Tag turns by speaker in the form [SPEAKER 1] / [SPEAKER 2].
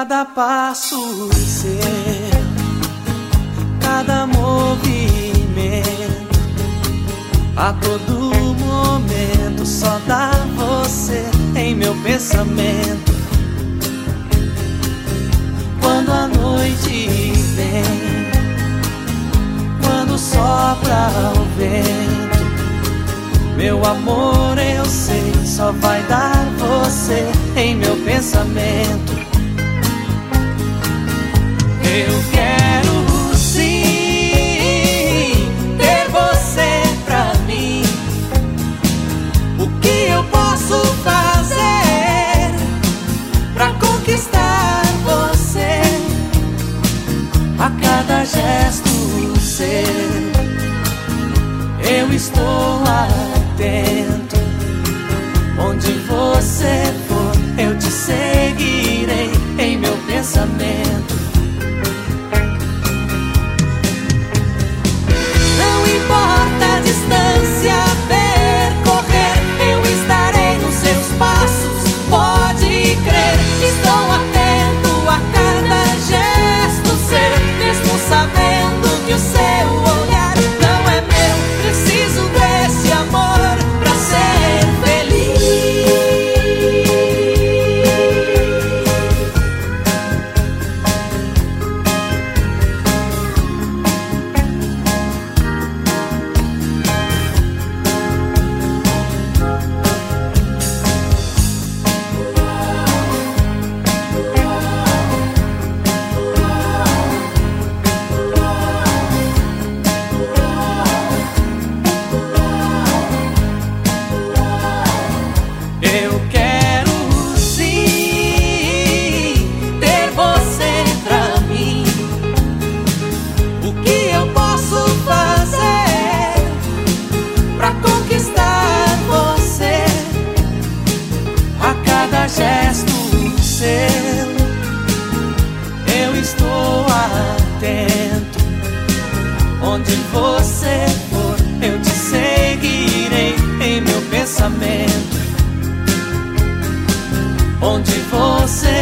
[SPEAKER 1] cada passo seu, cada movimento, a todo momento só dá você em meu pensamento. Quando a noite vem, quando sopra o vento, meu amor eu sei Eu quero sim ter você pra mim. O que eu posso fazer pra conquistar você? A cada gesto seu, eu estou atento. Onde você for, Onde você for, eu te seguirei em meu pensamento. Onde você